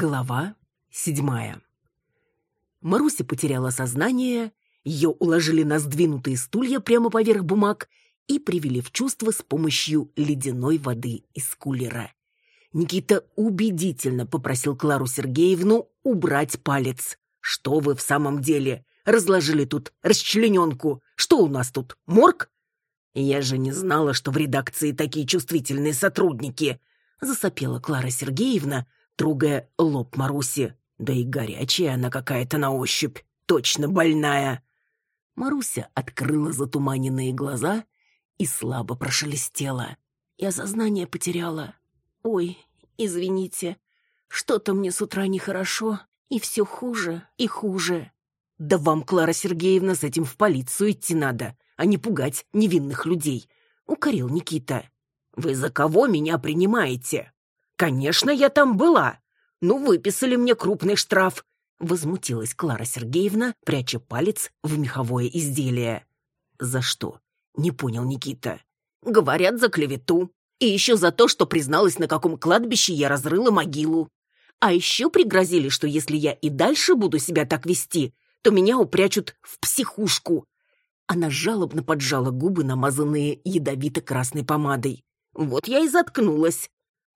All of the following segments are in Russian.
Глава седьмая. Маруся потеряла сознание, ее уложили на сдвинутые стулья прямо поверх бумаг и привели в чувство с помощью ледяной воды из кулера. Никита убедительно попросил Клару Сергеевну убрать палец. «Что вы в самом деле? Разложили тут расчлененку. Что у нас тут, морг?» «Я же не знала, что в редакции такие чувствительные сотрудники», засопела Клара Сергеевна, трогая лоб Маруси. Да и горячая она какая-то на ощупь, точно больная. Маруся открыла затуманенные глаза и слабо прошелестела. Я сознание потеряла. Ой, извините, что-то мне с утра нехорошо, и все хуже и хуже. Да вам, Клара Сергеевна, с этим в полицию идти надо, а не пугать невинных людей, укорил Никита. Вы за кого меня принимаете? «Конечно, я там была. Ну, выписали мне крупный штраф», — возмутилась Клара Сергеевна, пряча палец в меховое изделие. «За что?» — не понял Никита. «Говорят, за клевету. И еще за то, что призналась, на каком кладбище я разрыла могилу. А еще пригрозили, что если я и дальше буду себя так вести, то меня упрячут в психушку». Она жалобно поджала губы, намазанные ядовито-красной помадой. Вот я и заткнулась.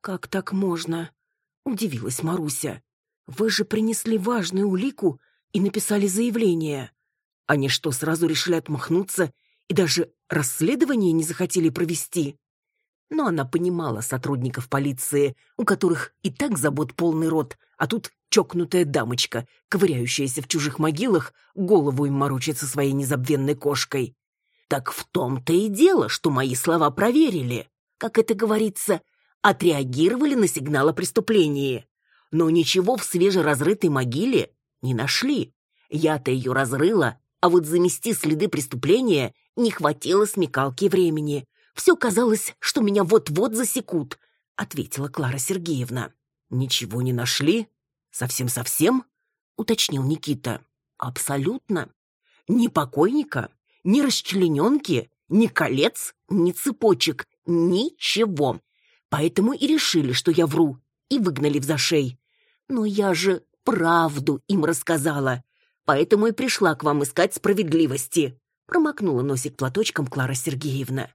«Как так можно?» — удивилась Маруся. «Вы же принесли важную улику и написали заявление. Они что, сразу решили отмахнуться и даже расследование не захотели провести?» Но она понимала сотрудников полиции, у которых и так забот полный рот, а тут чокнутая дамочка, ковыряющаяся в чужих могилах, голову им морочит со своей незабвенной кошкой. Так в том-то и дело, что мои слова проверили. Как это говорится, отреагировали на сигнал о преступлении. Но ничего в свежеразрытой могиле не нашли. Я-то ее разрыла, а вот замести следы преступления не хватило смекалки времени. Все казалось, что меня вот-вот засекут, ответила Клара Сергеевна. Ничего не нашли? Совсем-совсем? уточнил Никита. Абсолютно. Ни покойника, ни расчлененки, ни колец, ни цепочек, ничего. Поэтому и решили, что я вру, и выгнали в зашей. Но я же правду им рассказала, поэтому и пришла к вам искать справедливости. Промокнула носик платочком Клара Сергеевна.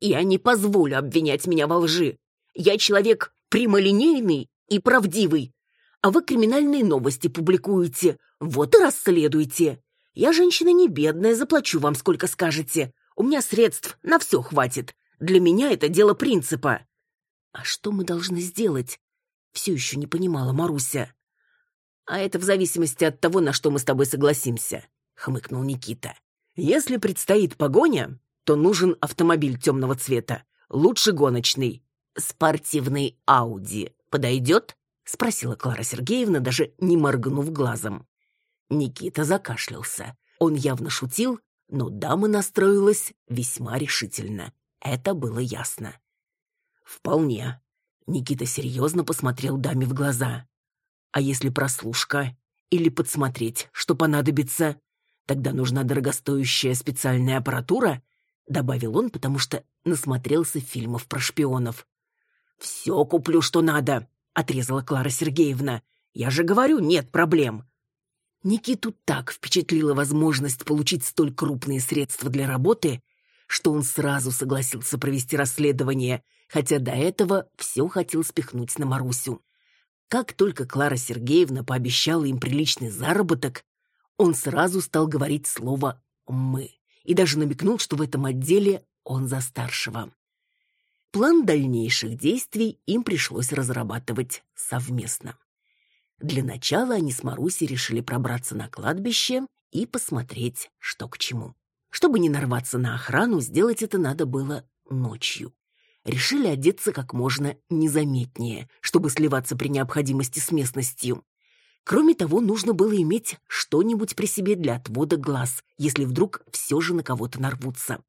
Я не позволю обвинять меня во лжи. Я человек прямолинейный и правдивый. А вы криминальные новости публикуете. Вот и расследуйте. Я женщина не бедная, заплачу вам сколько скажете. У меня средств на все хватит. Для меня это дело принципа. «А что мы должны сделать?» Все еще не понимала Маруся. «А это в зависимости от того, на что мы с тобой согласимся», — хмыкнул Никита. «Если предстоит погоня, то нужен автомобиль темного цвета, лучше гоночный. Спортивный Ауди подойдет?» — спросила Клара Сергеевна, даже не моргнув глазом. Никита закашлялся. Он явно шутил, но дама настроилась весьма решительно. Это было ясно. «Вполне». Никита серьезно посмотрел даме в глаза. «А если прослушка? Или подсмотреть, что понадобится? Тогда нужна дорогостоящая специальная аппаратура?» Добавил он, потому что насмотрелся фильмов про шпионов. «Все куплю, что надо», — отрезала Клара Сергеевна. «Я же говорю, нет проблем». Никиту так впечатлила возможность получить столь крупные средства для работы, что он сразу согласился провести расследование, хотя до этого все хотел спихнуть на Марусю. Как только Клара Сергеевна пообещала им приличный заработок, он сразу стал говорить слово «мы» и даже намекнул, что в этом отделе он за старшего. План дальнейших действий им пришлось разрабатывать совместно. Для начала они с Марусей решили пробраться на кладбище и посмотреть, что к чему. Чтобы не нарваться на охрану, сделать это надо было ночью. Решили одеться как можно незаметнее, чтобы сливаться при необходимости с местностью. Кроме того, нужно было иметь что-нибудь при себе для отвода глаз, если вдруг все же на кого-то нарвутся.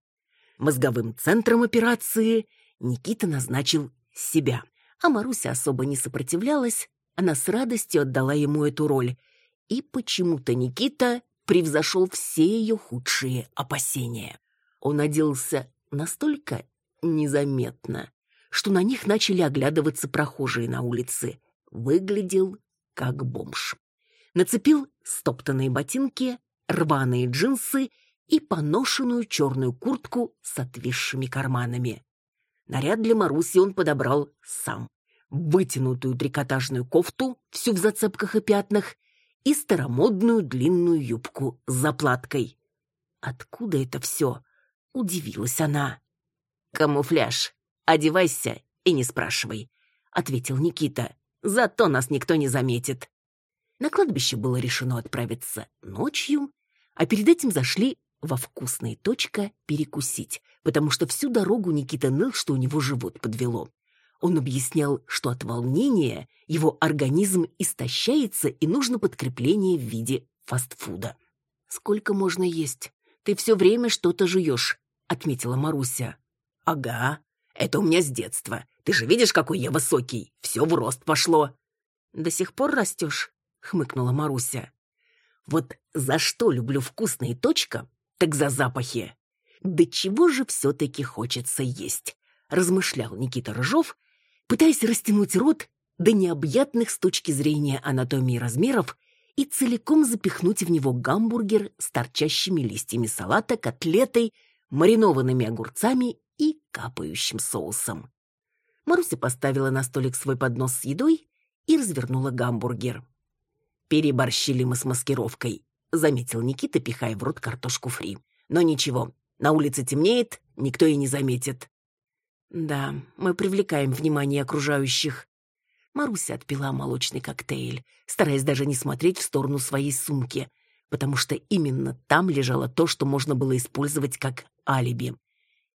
Мозговым центром операции Никита назначил себя, а Маруся особо не сопротивлялась, она с радостью отдала ему эту роль. И почему-то Никита превзошел все ее худшие опасения. Он оделся настолько незаметно, что на них начали оглядываться прохожие на улице. Выглядел как бомж. Нацепил стоптанные ботинки, рваные джинсы и поношенную черную куртку с отвисшими карманами. Наряд для Маруси он подобрал сам. Вытянутую трикотажную кофту, всю в зацепках и пятнах, и старомодную длинную юбку с заплаткой. Откуда это все? Удивилась она. «Камуфляж. Одевайся и не спрашивай», — ответил Никита. «Зато нас никто не заметит». На кладбище было решено отправиться ночью, а перед этим зашли во вкусной точка перекусить, потому что всю дорогу Никита ныл, что у него живот подвело. Он объяснял, что от волнения его организм истощается и нужно подкрепление в виде фастфуда. «Сколько можно есть? Ты все время что-то жуешь», — отметила Маруся. «Ага, это у меня с детства. Ты же видишь, какой я высокий. Все в рост пошло». «До сих пор растешь?» — хмыкнула Маруся. «Вот за что люблю вкусные точка, так за запахи. Да чего же все-таки хочется есть?» — размышлял Никита Рыжов, пытаясь растянуть рот до необъятных с точки зрения анатомии размеров и целиком запихнуть в него гамбургер с торчащими листьями салата, котлетой, маринованными огурцами и капающим соусом. Маруся поставила на столик свой поднос с едой и развернула гамбургер. «Переборщили мы с маскировкой», — заметил Никита, пихая в рот картошку фри. «Но ничего, на улице темнеет, никто и не заметит». «Да, мы привлекаем внимание окружающих». Маруся отпила молочный коктейль, стараясь даже не смотреть в сторону своей сумки, потому что именно там лежало то, что можно было использовать как алиби.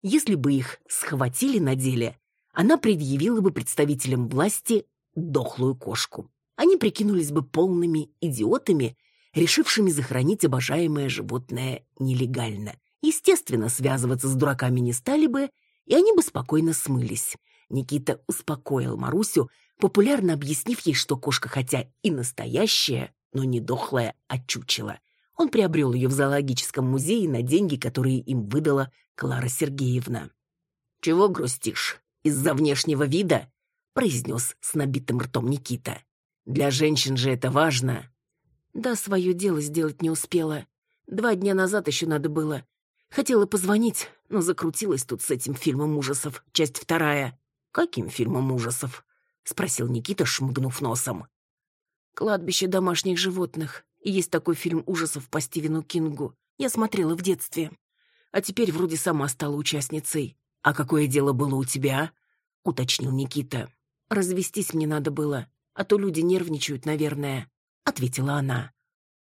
Если бы их схватили на деле, она предъявила бы представителям власти дохлую кошку они прикинулись бы полными идиотами, решившими захоронить обожаемое животное нелегально. Естественно, связываться с дураками не стали бы, и они бы спокойно смылись. Никита успокоил Марусю, популярно объяснив ей, что кошка хотя и настоящая, но не дохлая, а чучело. Он приобрел ее в зоологическом музее на деньги, которые им выдала Клара Сергеевна. «Чего грустишь? Из-за внешнего вида?» произнес с набитым ртом Никита. Для женщин же это важно. Да, свое дело сделать не успела. Два дня назад еще надо было. Хотела позвонить, но закрутилась тут с этим фильмом ужасов, часть вторая. Каким фильмом ужасов? Спросил Никита, шмыгнув носом. «Кладбище домашних животных. Есть такой фильм ужасов по Стивену Кингу. Я смотрела в детстве. А теперь вроде сама стала участницей. А какое дело было у тебя?» — уточнил Никита. «Развестись мне надо было а то люди нервничают, наверное», — ответила она.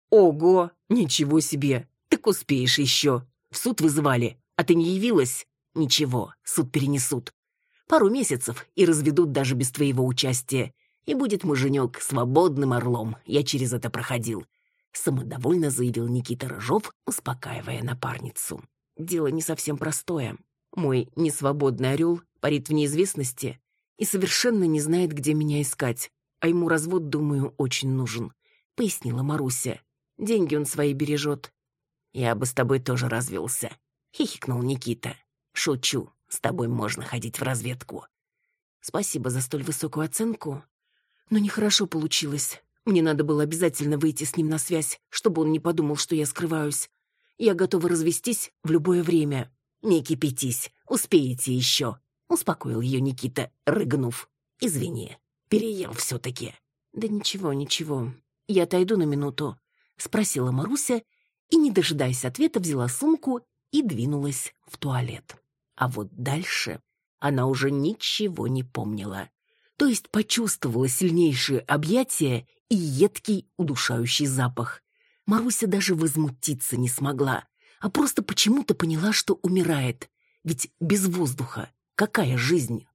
«Ого, ничего себе! Так успеешь еще. В суд вызывали, а ты не явилась? Ничего, суд перенесут. Пару месяцев и разведут даже без твоего участия. И будет муженек свободным орлом. Я через это проходил», — самодовольно заявил Никита Рыжов, успокаивая напарницу. «Дело не совсем простое. Мой несвободный орел парит в неизвестности и совершенно не знает, где меня искать а ему развод, думаю, очень нужен», — пояснила Маруся. «Деньги он свои бережет». «Я бы с тобой тоже развелся», — хихикнул Никита. «Шучу, с тобой можно ходить в разведку». «Спасибо за столь высокую оценку. Но нехорошо получилось. Мне надо было обязательно выйти с ним на связь, чтобы он не подумал, что я скрываюсь. Я готова развестись в любое время». «Не кипятись, успеете еще», — успокоил ее Никита, рыгнув. «Извини, Переел все-таки. Да ничего, ничего. Я отойду на минуту. Спросила Маруся и, не дожидаясь ответа, взяла сумку и двинулась в туалет. А вот дальше она уже ничего не помнила. То есть почувствовала сильнейшее объятие и едкий удушающий запах. Маруся даже возмутиться не смогла, а просто почему-то поняла, что умирает. Ведь без воздуха какая жизнь?